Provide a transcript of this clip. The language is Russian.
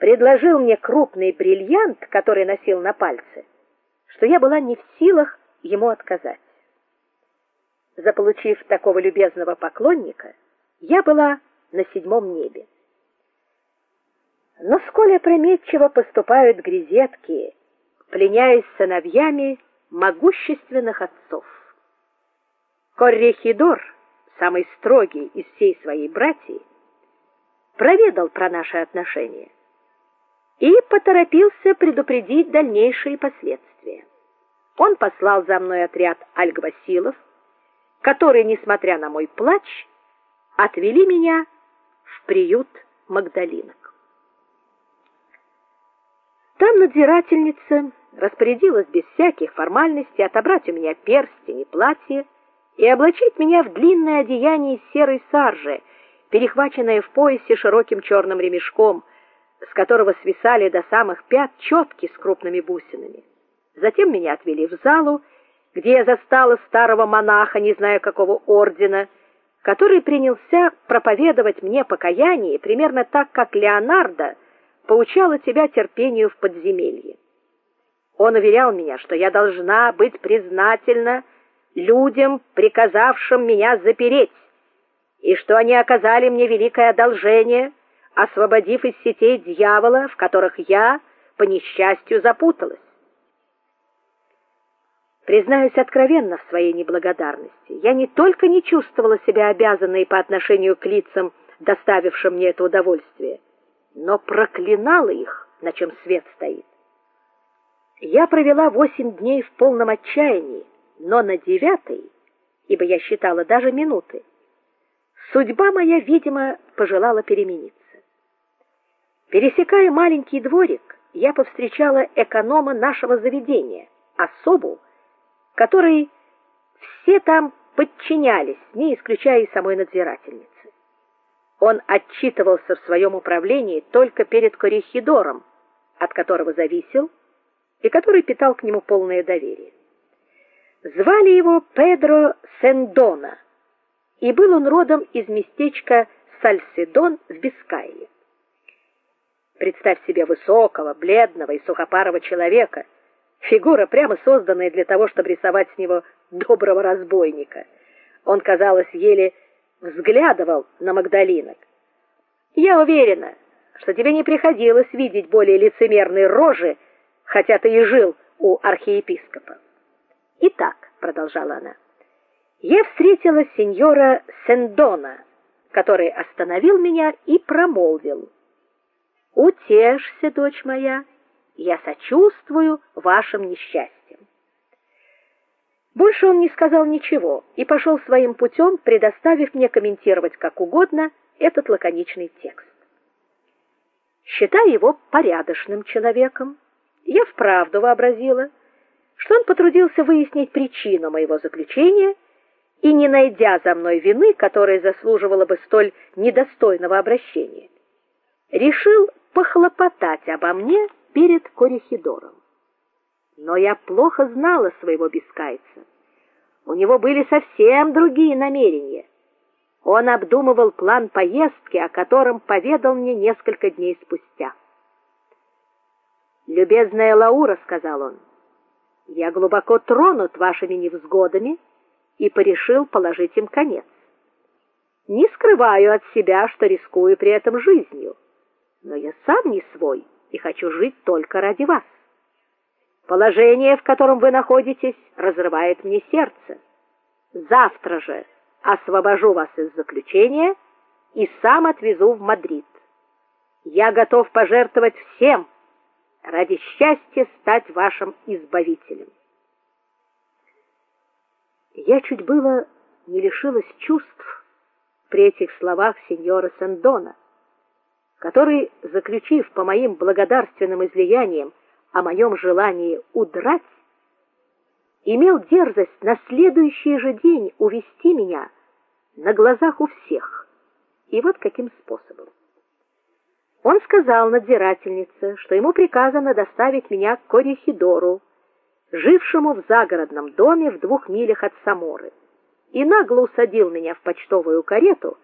предложил мне крупный бриллиант, который носил на пальце, что я была не в силах ему отказать. Заполучив такого любезного поклонника, я была на седьмом небе. Но сколь опрометчиво поступают грезетки, пленяясь сыновьями могущественных отцов. Коррехидор, самый строгий из всей своей братьи, проведал про наши отношения и поторопился предупредить дальнейшие последствия. Он послал за мной отряд альгвасилов, которые, несмотря на мой плач, отвели меня в приют Магдалинок. Там надзирательница распорядилась без всяких формальностей отобрать у меня перстень и платье и облачить меня в длинное одеяние из серой саржи, перехваченное в поясе широким черным ремешком, с которого свисали до самых пят четки с крупными бусинами. Затем меня отвели в залу, где я застала старого монаха, не знаю какого ордена, который принялся проповедовать мне покаяние, примерно так, как Леонардо поучала тебя терпению в подземелье. Он уверял меня, что я должна быть признательна людям, приказавшим меня запереть, и что они оказали мне великое одолжение, освободив из сетей дьявола, в которых я по несчастью запуталась. Признаюсь откровенно в своей неблагодарности. Я не только не чувствовала себя обязанной по отношению к лицам, доставившим мне это удовольствие, но проклинала их, на чем свет стоит. Я провела восемь дней в полном отчаянии, но на девятый, ибо я считала даже минуты, судьба моя, видимо, пожелала перемениться. Пересекая маленький дворик, я повстречала эконома нашего заведения, особу, которой все там подчинялись, не исключая и самой надзирательницы. Он отчитывался в своем управлении только перед коррехидором, от которого зависел и который питал к нему полное доверие. Звали его Педро Сендона, и был он родом из местечка Сальседон в Бискайе. Представь себе высокого, бледного и сухопарого человека, фигура прямо созданная для того, чтобы рисовать с него доброго разбойника. Он, казалось, еле взглядывал на Магдалинок. Я уверена, что тебе не приходилось видеть более лицемерной рожи, хотя ты и жил у архиепископа. Итак, продолжала она. Я встретила сеньора Сендона, который остановил меня и промолвил: "Утешься, дочь моя, я сочувствую вашим несчастьям". Больше он не сказал ничего и пошел своим путем, предоставив мне комментировать как угодно этот лаконичный текст. Считая его порядочным человеком, я вправду вообразила, что он потрудился выяснить причину моего заключения и не найдя за мной вины, которая заслуживала бы столь недостойного обращения, решил похлопотать обо мне перед корихидором. Но я плохо знала своего бескайца. У него были совсем другие намерения. Он обдумывал план поездки, о котором поведал мне несколько дней спустя. "Любезная Лаура", сказал он. "Я глубоко тронут вашими невзгодами и порешил положить им конец. Не скрываю от себя, что рискую при этом жизнью, но я сам не свой и хочу жить только ради вас. Положение, в котором вы находитесь, разрывает мне сердце. Завтра же освобожу вас из заключения и сам отвезу в Мадрид. Я готов пожертвовать всем ради счастья стать вашим избавителем. Я чуть было не лишилась чувств при этих словах сеньора Сендона, который, заключив по моим благодарственным излияниям о моем желании удрать, имел дерзость на следующий же день увести меня на глазах у всех. И вот каким способом. Он сказал надзирательнице, что ему приказано доставить меня к Корихидору, жившему в загородном доме в двух милях от Саморы, и нагло усадил меня в почтовую карету